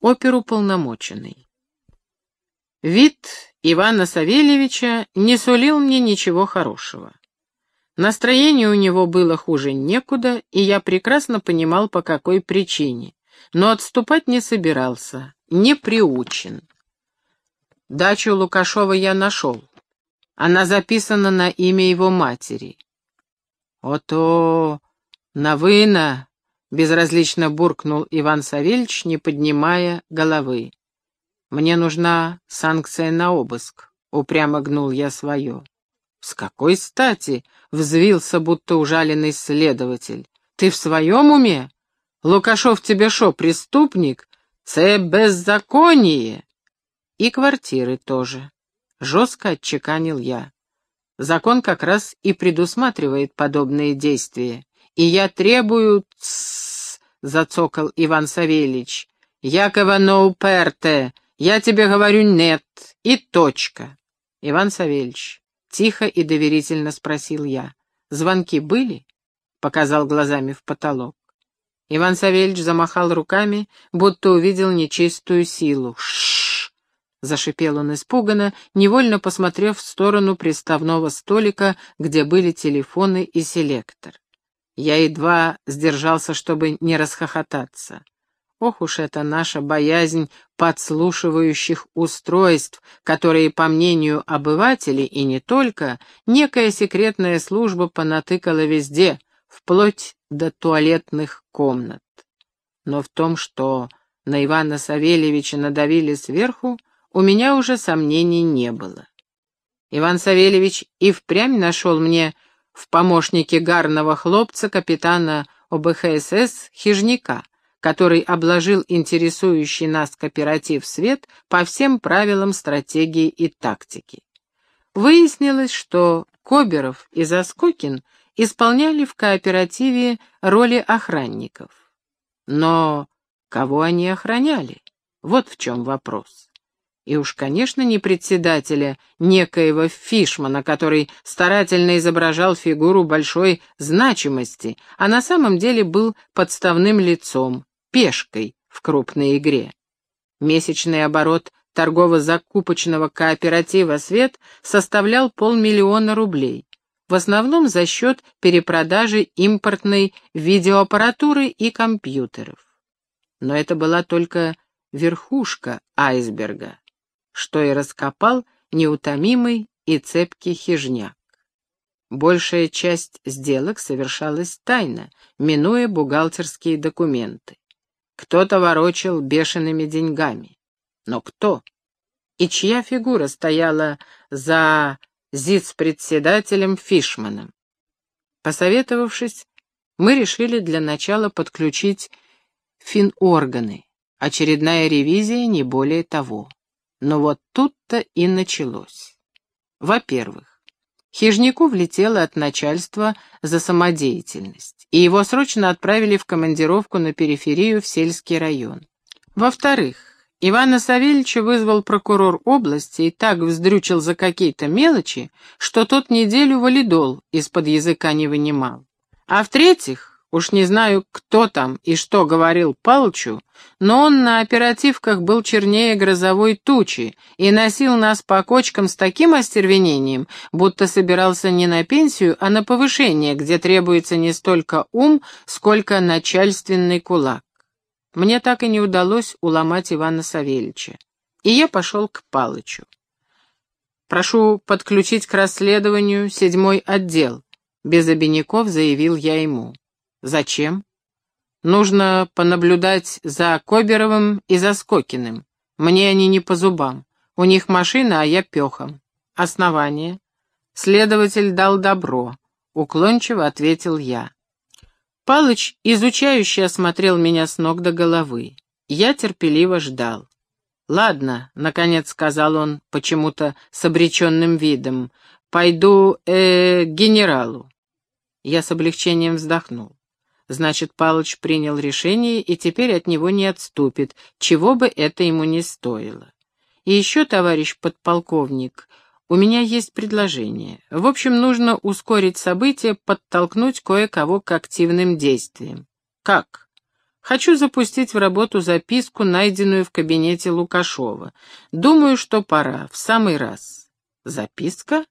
Оперуполномоченный. Вид Ивана Савельевича не сулил мне ничего хорошего. Настроение у него было хуже некуда, и я прекрасно понимал, по какой причине, но отступать не собирался, не приучен. Дачу Лукашова я нашел. Она записана на имя его матери. «Ото, Навына!» — безразлично буркнул Иван Савельич, не поднимая головы. «Мне нужна санкция на обыск», — упрямо гнул я свое. «С какой стати?» — взвился, будто ужаленный следователь. «Ты в своем уме? Лукашов тебе шо, преступник? Це беззаконие!» «И квартиры тоже», — жестко отчеканил я. Закон как раз и предусматривает подобные действия. И я требую... — зацокал Иван Савельич. «Якова ноуперте, я тебе говорю нет, и точка. Иван Савельевич, тихо и доверительно спросил я. Звонки были? Показал глазами в потолок. Иван Савельевич замахал руками, будто увидел нечистую силу. Шш! зашипел он испуганно, невольно посмотрев в сторону приставного столика, где были телефоны и селектор. Я едва сдержался, чтобы не расхохотаться. Ох уж это наша боязнь подслушивающих устройств, которые, по мнению обывателей и не только, некая секретная служба понатыкала везде, вплоть до туалетных комнат. Но в том, что на Ивана Савельевича надавили сверху, у меня уже сомнений не было. Иван Савельевич и впрямь нашел мне в помощнике гарного хлопца капитана ОБХСС Хижняка, который обложил интересующий нас кооператив «Свет» по всем правилам стратегии и тактики. Выяснилось, что Коберов и Заскокин исполняли в кооперативе роли охранников. Но кого они охраняли? Вот в чем вопрос. И уж, конечно, не председателя некоего Фишмана, который старательно изображал фигуру большой значимости, а на самом деле был подставным лицом, пешкой в крупной игре. Месячный оборот торгово-закупочного кооператива «Свет» составлял полмиллиона рублей, в основном за счет перепродажи импортной видеоаппаратуры и компьютеров. Но это была только верхушка айсберга, что и раскопал неутомимый и цепкий хижняк. Большая часть сделок совершалась тайно, минуя бухгалтерские документы. Кто-то ворочал бешеными деньгами. Но кто? И чья фигура стояла за ЗИЦ-председателем Фишманом? Посоветовавшись, мы решили для начала подключить финорганы. Очередная ревизия, не более того. Но вот тут-то и началось. Во-первых, Хижняку влетело от начальства за самодеятельность, и его срочно отправили в командировку на периферию в сельский район. Во-вторых, Ивана Савельича вызвал прокурор области и так вздрючил за какие-то мелочи, что тот неделю валидол из-под языка не вынимал. А в-третьих, Уж не знаю, кто там и что говорил Палчу, но он на оперативках был чернее грозовой тучи и носил нас по кочкам с таким остервенением, будто собирался не на пенсию, а на повышение, где требуется не столько ум, сколько начальственный кулак. Мне так и не удалось уломать Ивана Савельича, и я пошел к Палычу. «Прошу подключить к расследованию седьмой отдел», — без обиняков заявил я ему. Зачем? Нужно понаблюдать за Коберовым и за Скокиным. Мне они не по зубам. У них машина, а я пехом. Основание. Следователь дал добро. Уклончиво ответил я. Палыч, изучающе осмотрел меня с ног до головы. Я терпеливо ждал. «Ладно», — наконец сказал он, почему-то с обреченным видом, — «пойду, э, к генералу». Я с облегчением вздохнул. Значит, Палыч принял решение и теперь от него не отступит, чего бы это ему не стоило. И еще, товарищ подполковник, у меня есть предложение. В общем, нужно ускорить события, подтолкнуть кое-кого к активным действиям. Как? Хочу запустить в работу записку, найденную в кабинете Лукашова. Думаю, что пора, в самый раз. Записка?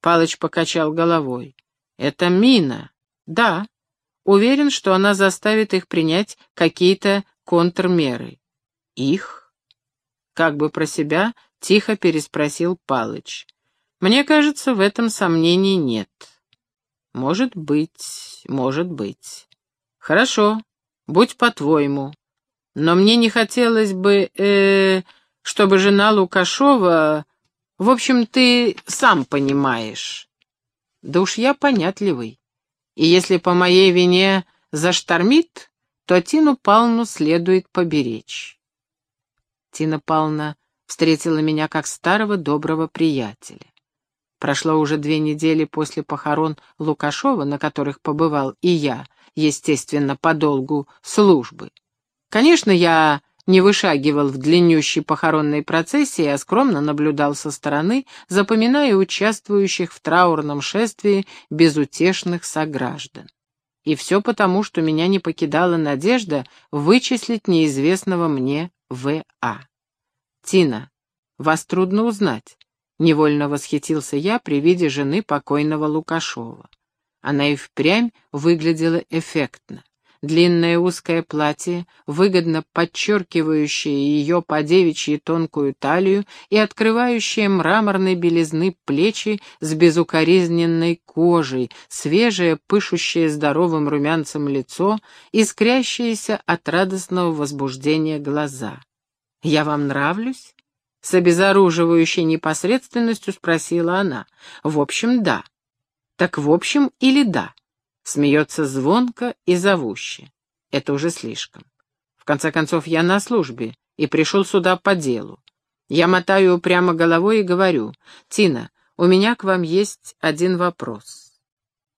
Палыч покачал головой. Это мина. Да. Уверен, что она заставит их принять какие-то контрмеры. Их? Как бы про себя тихо переспросил Палыч. Мне кажется, в этом сомнений нет. Может быть, может быть. Хорошо, будь по-твоему. Но мне не хотелось бы, э, чтобы жена Лукашова... В общем, ты сам понимаешь. Да уж я понятливый. И если по моей вине заштормит, то Тину Павловну следует поберечь. Тина Павловна встретила меня как старого доброго приятеля. Прошло уже две недели после похорон Лукашова, на которых побывал и я, естественно, по долгу службы. Конечно, я не вышагивал в длиннющей похоронной процессии, а скромно наблюдал со стороны, запоминая участвующих в траурном шествии безутешных сограждан. И все потому, что меня не покидала надежда вычислить неизвестного мне В.А. «Тина, вас трудно узнать», — невольно восхитился я при виде жены покойного Лукашова. Она и впрямь выглядела эффектно. Длинное узкое платье, выгодно подчеркивающее ее по девичьей тонкую талию и открывающее мраморной белизны плечи с безукоризненной кожей, свежее, пышущее здоровым румянцем лицо, искрящиеся от радостного возбуждения глаза. «Я вам нравлюсь?» С обезоруживающей непосредственностью спросила она. «В общем, да». «Так в общем или да?» Смеется звонко и зовуще. Это уже слишком. В конце концов, я на службе и пришел сюда по делу. Я мотаю прямо головой и говорю, «Тина, у меня к вам есть один вопрос».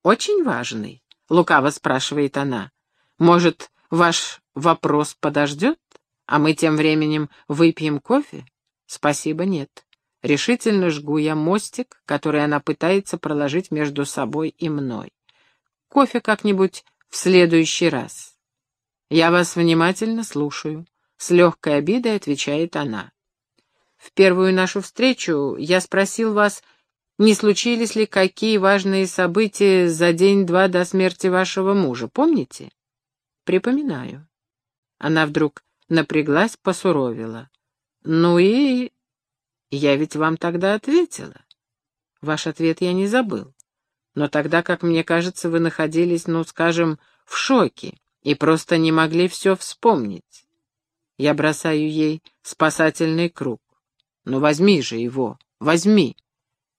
«Очень важный?» — лукаво спрашивает она. «Может, ваш вопрос подождет?» А мы тем временем выпьем кофе? Спасибо, нет. Решительно жгу я мостик, который она пытается проложить между собой и мной. Кофе как-нибудь в следующий раз. Я вас внимательно слушаю. С легкой обидой отвечает она. В первую нашу встречу я спросил вас, не случились ли какие важные события за день-два до смерти вашего мужа, помните? Припоминаю. Она вдруг напряглась, посуровила. «Ну и...» «Я ведь вам тогда ответила. Ваш ответ я не забыл. Но тогда, как мне кажется, вы находились, ну, скажем, в шоке и просто не могли все вспомнить. Я бросаю ей спасательный круг. Ну, возьми же его, возьми.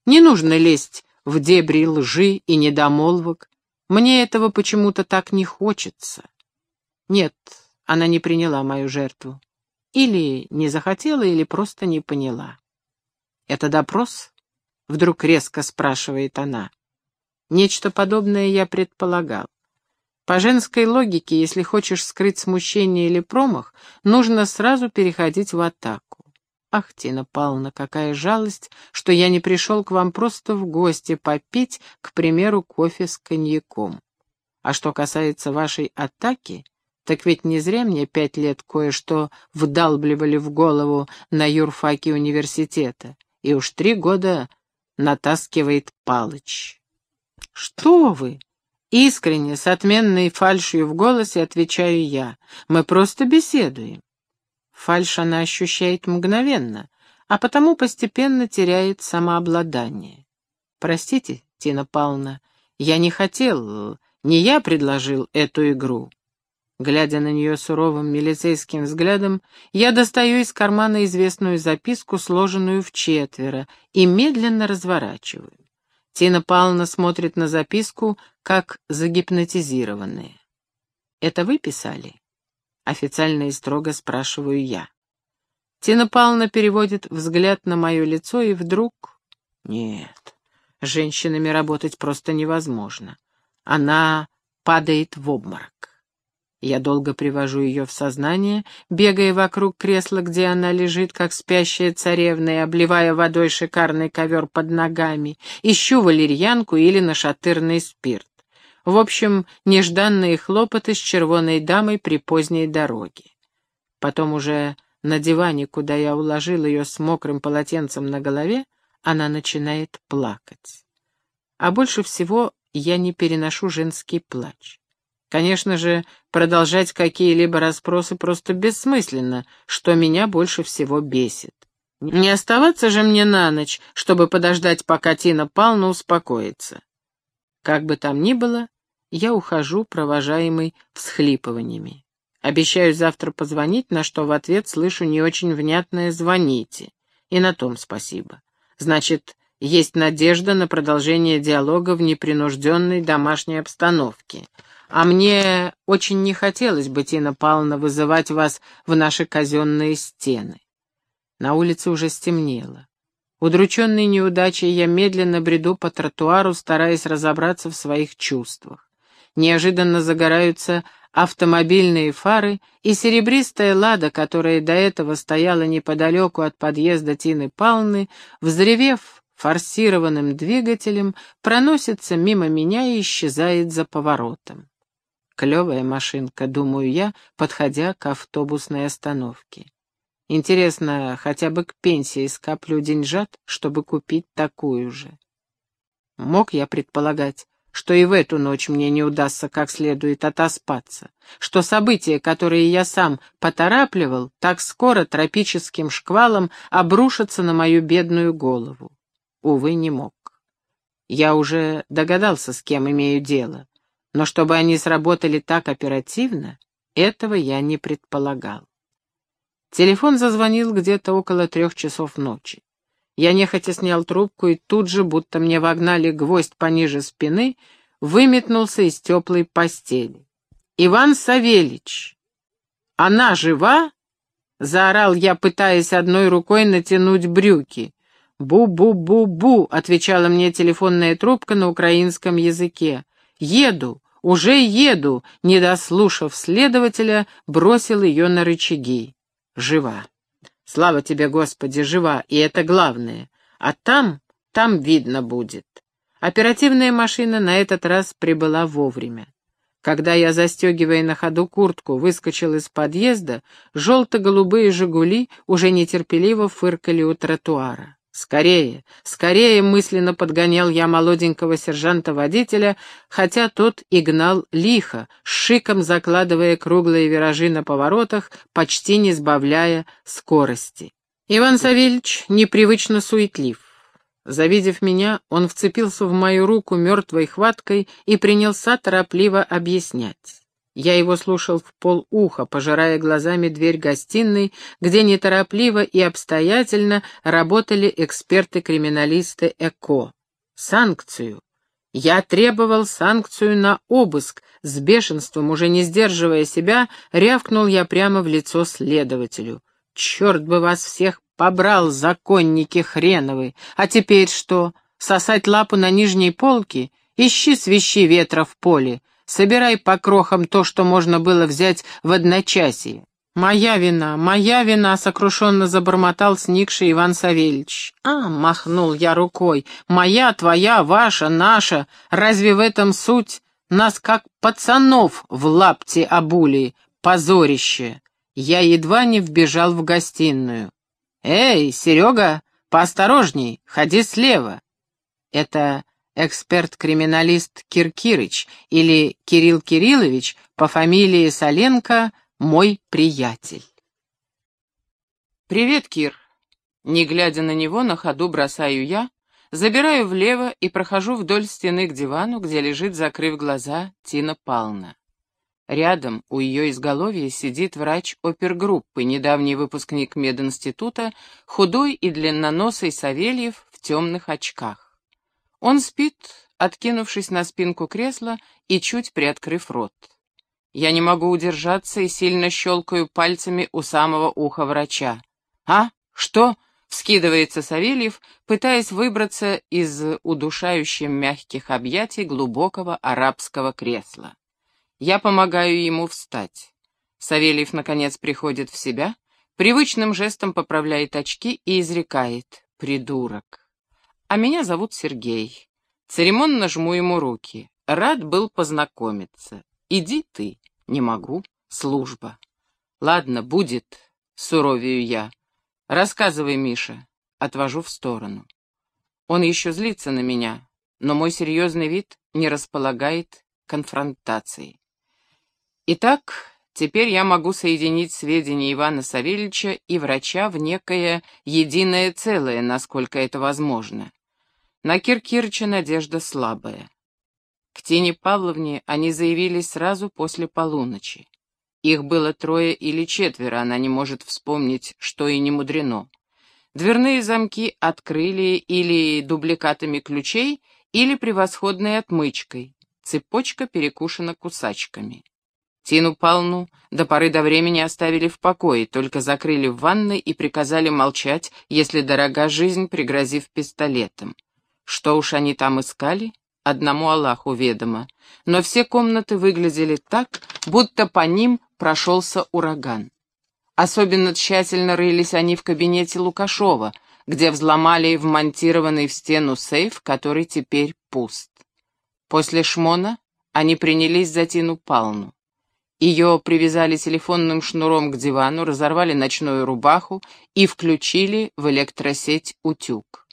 Не нужно лезть в дебри лжи и недомолвок. Мне этого почему-то так не хочется. Нет, она не приняла мою жертву. Или не захотела, или просто не поняла. «Это допрос?» — вдруг резко спрашивает она. Нечто подобное я предполагал. По женской логике, если хочешь скрыть смущение или промах, нужно сразу переходить в атаку. Ах, Тина Павловна, какая жалость, что я не пришел к вам просто в гости попить, к примеру, кофе с коньяком. А что касается вашей атаки, так ведь не зря мне пять лет кое-что вдалбливали в голову на юрфаке университета, и уж три года натаскивает Палыч. «Что вы?» Искренне, с отменной фальшью в голосе, отвечаю я. «Мы просто беседуем». Фальшь она ощущает мгновенно, а потому постепенно теряет самообладание. «Простите, Тина Павловна, я не хотел, не я предложил эту игру. Глядя на нее суровым милицейским взглядом, я достаю из кармана известную записку, сложенную в четверо, и медленно разворачиваю. Тина Павловна смотрит на записку, как загипнотизированная. «Это вы писали?» Официально и строго спрашиваю я. Тина Павловна переводит взгляд на мое лицо и вдруг... Нет, женщинами работать просто невозможно. Она падает в обморок. Я долго привожу ее в сознание, бегая вокруг кресла, где она лежит, как спящая царевна, и обливая водой шикарный ковер под ногами, ищу валерьянку или нашатырный спирт. В общем, нежданные хлопоты с червоной дамой при поздней дороге. Потом уже на диване, куда я уложил ее с мокрым полотенцем на голове, она начинает плакать. А больше всего я не переношу женский плач. Конечно же, продолжать какие-либо расспросы просто бессмысленно, что меня больше всего бесит. Не оставаться же мне на ночь, чтобы подождать, пока Тина Павловна успокоится. Как бы там ни было, я ухожу, провожаемый всхлипываниями. Обещаю завтра позвонить, на что в ответ слышу не очень внятное «звоните». И на том спасибо. Значит, есть надежда на продолжение диалога в непринужденной домашней обстановке. А мне очень не хотелось бы, Тина Павловна, вызывать вас в наши казенные стены. На улице уже стемнело. Удрученный неудачей, я медленно бреду по тротуару, стараясь разобраться в своих чувствах. Неожиданно загораются автомобильные фары, и серебристая лада, которая до этого стояла неподалеку от подъезда Тины Палны, взревев форсированным двигателем, проносится мимо меня и исчезает за поворотом. Клевая машинка, думаю я, подходя к автобусной остановке. Интересно, хотя бы к пенсии скоплю деньжат, чтобы купить такую же. Мог я предполагать, что и в эту ночь мне не удастся как следует отоспаться, что события, которые я сам поторапливал, так скоро тропическим шквалом обрушатся на мою бедную голову. Увы, не мог. Я уже догадался, с кем имею дело, но чтобы они сработали так оперативно, этого я не предполагал. Телефон зазвонил где-то около трех часов ночи. Я нехотя снял трубку и тут же, будто мне вогнали гвоздь пониже спины, выметнулся из теплой постели. «Иван Савельич! Она жива?» — заорал я, пытаясь одной рукой натянуть брюки. «Бу-бу-бу-бу!» — отвечала мне телефонная трубка на украинском языке. «Еду! Уже еду!» — не дослушав следователя, бросил ее на рычаги. Жива. Слава тебе, Господи, жива, и это главное. А там, там видно будет. Оперативная машина на этот раз прибыла вовремя. Когда я, застегивая на ходу куртку, выскочил из подъезда, желто-голубые «Жигули» уже нетерпеливо фыркали у тротуара. «Скорее, скорее!» — мысленно подгонял я молоденького сержанта-водителя, хотя тот и гнал лихо, шиком закладывая круглые виражи на поворотах, почти не сбавляя скорости. Иван Савельич непривычно суетлив. Завидев меня, он вцепился в мою руку мертвой хваткой и принялся торопливо объяснять. Я его слушал в полуха, пожирая глазами дверь гостиной, где неторопливо и обстоятельно работали эксперты-криминалисты ЭКО. Санкцию. Я требовал санкцию на обыск. С бешенством, уже не сдерживая себя, рявкнул я прямо в лицо следователю. «Черт бы вас всех побрал, законники хреновы! А теперь что, сосать лапу на нижней полке? Ищи свищи ветра в поле!» Собирай по крохам то, что можно было взять в одночасье. «Моя вина, моя вина!» — сокрушенно забормотал сникший Иван Савельич. «А!» — махнул я рукой. «Моя, твоя, ваша, наша! Разве в этом суть? Нас как пацанов в лапте обули! Позорище!» Я едва не вбежал в гостиную. «Эй, Серега, поосторожней, ходи слева!» Это эксперт-криминалист Киркирыч или Кирилл Кириллович по фамилии Соленко мой приятель. «Привет, Кир!» Не глядя на него, на ходу бросаю я, забираю влево и прохожу вдоль стены к дивану, где лежит, закрыв глаза, Тина Пална. Рядом, у ее изголовья, сидит врач опергруппы, недавний выпускник мединститута, худой и длинноносый Савельев в темных очках. Он спит, откинувшись на спинку кресла и чуть приоткрыв рот. Я не могу удержаться и сильно щелкаю пальцами у самого уха врача. «А? Что?» — вскидывается Савельев, пытаясь выбраться из удушающих мягких объятий глубокого арабского кресла. Я помогаю ему встать. Савельев, наконец, приходит в себя, привычным жестом поправляет очки и изрекает «Придурок». А меня зовут Сергей. Церемонно жму ему руки. Рад был познакомиться. Иди ты. Не могу. Служба. Ладно, будет, суровею я. Рассказывай, Миша. Отвожу в сторону. Он еще злится на меня, но мой серьезный вид не располагает конфронтацией. Итак, теперь я могу соединить сведения Ивана Савельича и врача в некое единое целое, насколько это возможно. На Киркирыча надежда слабая. К Тине Павловне они заявились сразу после полуночи. Их было трое или четверо, она не может вспомнить, что и не мудрено. Дверные замки открыли или дубликатами ключей, или превосходной отмычкой. Цепочка перекушена кусачками. Тину Палну до поры до времени оставили в покое, только закрыли в ванной и приказали молчать, если дорога жизнь, пригрозив пистолетом. Что уж они там искали, одному Аллаху ведомо, но все комнаты выглядели так, будто по ним прошелся ураган. Особенно тщательно рылись они в кабинете Лукашова, где взломали вмонтированный в стену сейф, который теперь пуст. После шмона они принялись за Тину Палну. Ее привязали телефонным шнуром к дивану, разорвали ночную рубаху и включили в электросеть утюг.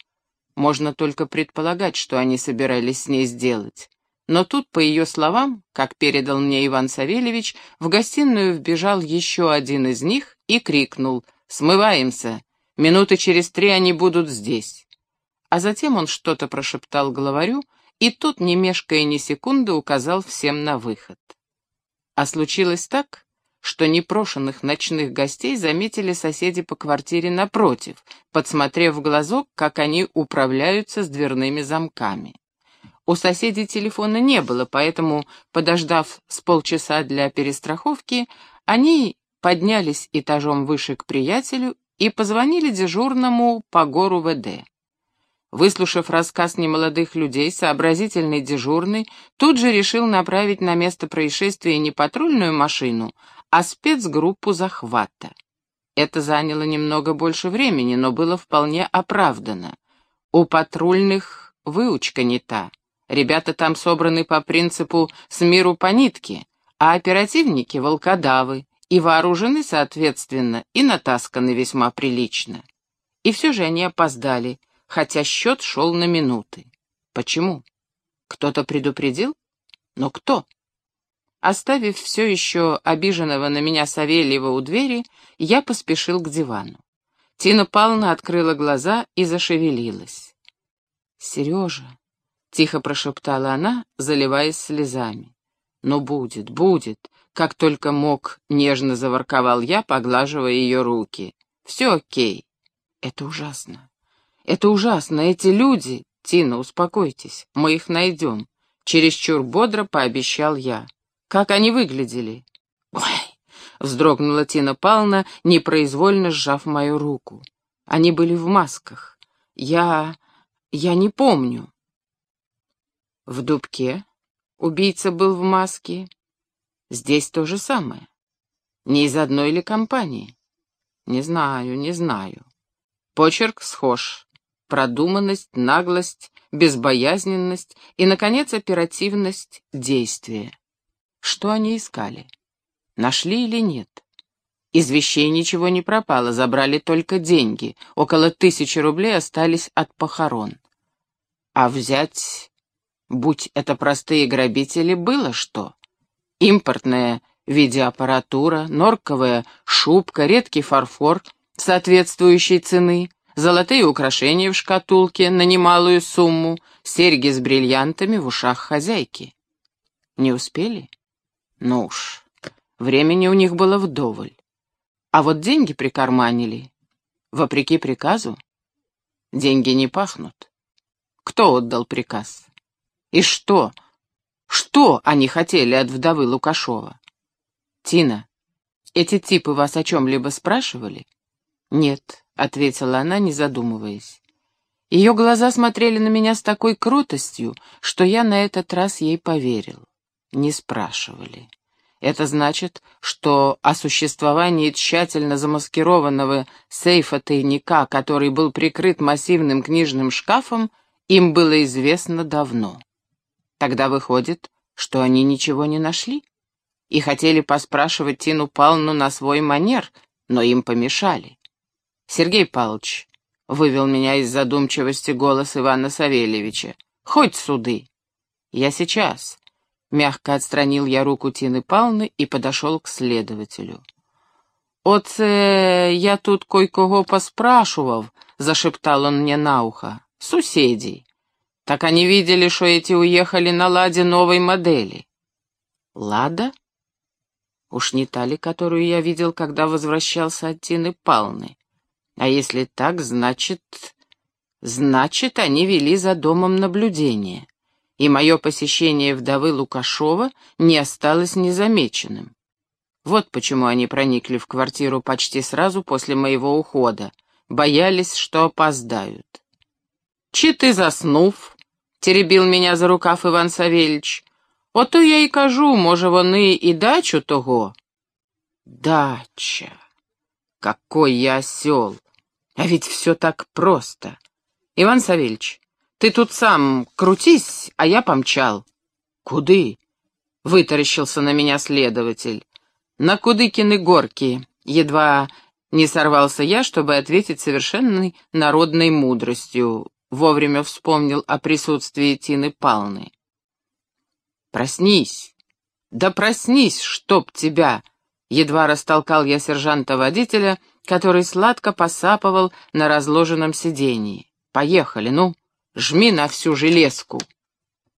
Можно только предполагать, что они собирались с ней сделать. Но тут, по ее словам, как передал мне Иван Савельевич, в гостиную вбежал еще один из них и крикнул «Смываемся! Минуты через три они будут здесь!» А затем он что-то прошептал главарю, и тот, не мешкая ни секунды, указал всем на выход. А случилось так, что непрошенных ночных гостей заметили соседи по квартире напротив, подсмотрев в глазок, как они управляются с дверными замками. У соседей телефона не было, поэтому, подождав с полчаса для перестраховки, они поднялись этажом выше к приятелю и позвонили дежурному по гору ВД. Выслушав рассказ немолодых людей, сообразительный дежурный тут же решил направить на место происшествия не патрульную машину, а спецгруппу захвата. Это заняло немного больше времени, но было вполне оправдано. У патрульных выучка не та. Ребята там собраны по принципу «с миру по нитке», а оперативники — волкодавы, и вооружены, соответственно, и натасканы весьма прилично. И все же они опоздали, хотя счет шел на минуты. Почему? Кто-то предупредил? Но кто? Оставив все еще обиженного на меня Савельева у двери, я поспешил к дивану. Тина Павловна открыла глаза и зашевелилась. «Сережа», — тихо прошептала она, заливаясь слезами. «Ну, будет, будет», — как только мог, нежно заворковал я, поглаживая ее руки. «Все окей». «Это ужасно. Это ужасно. Эти люди...» «Тина, успокойтесь, мы их найдем», — чересчур бодро пообещал я. Как они выглядели?» «Ой!» — вздрогнула Тина Павловна, непроизвольно сжав мою руку. «Они были в масках. Я... я не помню». «В дубке убийца был в маске. Здесь то же самое. Не из одной ли компании?» «Не знаю, не знаю. Почерк схож. Продуманность, наглость, безбоязненность и, наконец, оперативность действия. Что они искали? Нашли или нет? Из вещей ничего не пропало, забрали только деньги. Около тысячи рублей остались от похорон. А взять, будь это простые грабители, было что? Импортная видеоаппаратура, норковая шубка, редкий фарфор соответствующей цены, золотые украшения в шкатулке на немалую сумму, серьги с бриллиантами в ушах хозяйки. Не успели? Ну уж, времени у них было вдоволь. А вот деньги прикарманили. Вопреки приказу, деньги не пахнут. Кто отдал приказ? И что? Что они хотели от вдовы Лукашова? Тина, эти типы вас о чем-либо спрашивали? Нет, ответила она, не задумываясь. Ее глаза смотрели на меня с такой крутостью, что я на этот раз ей поверил не спрашивали. Это значит, что о существовании тщательно замаскированного сейфа-тайника, который был прикрыт массивным книжным шкафом, им было известно давно. Тогда выходит, что они ничего не нашли и хотели поспрашивать Тину Павловну на свой манер, но им помешали. Сергей Павлович вывел меня из задумчивости голос Ивана Савельевича. «Хоть суды!» «Я сейчас!» Мягко отстранил я руку Тины Павловны и подошел к следователю. «Оце я тут кой-кого поспрашивал», — зашептал он мне на ухо. «Суседей. Так они видели, что эти уехали на ладе новой модели». «Лада?» Уж не та ли, которую я видел, когда возвращался от Тины Палны? А если так, значит... Значит, они вели за домом наблюдение, и мое посещение вдовы Лукашова не осталось незамеченным. Вот почему они проникли в квартиру почти сразу после моего ухода, боялись, что опоздают. «Чи ты заснув?» — теребил меня за рукав Иван Савельич. Ото я й кажу, може, вони і дачу того. Дача. Какой я осел. А ведь все так просто. Иван Савельич, ты тут сам крутись, а я помчал. Куды? Вытаращился на меня следователь. На Кудыкины горки. Едва не сорвался я, чтобы ответить совершенной народной мудростью. Вовремя вспомнил о присутствии Тины Палны. «Проснись! Да проснись, чтоб тебя!» Едва растолкал я сержанта-водителя, который сладко посапывал на разложенном сидении. «Поехали, ну, жми на всю железку!»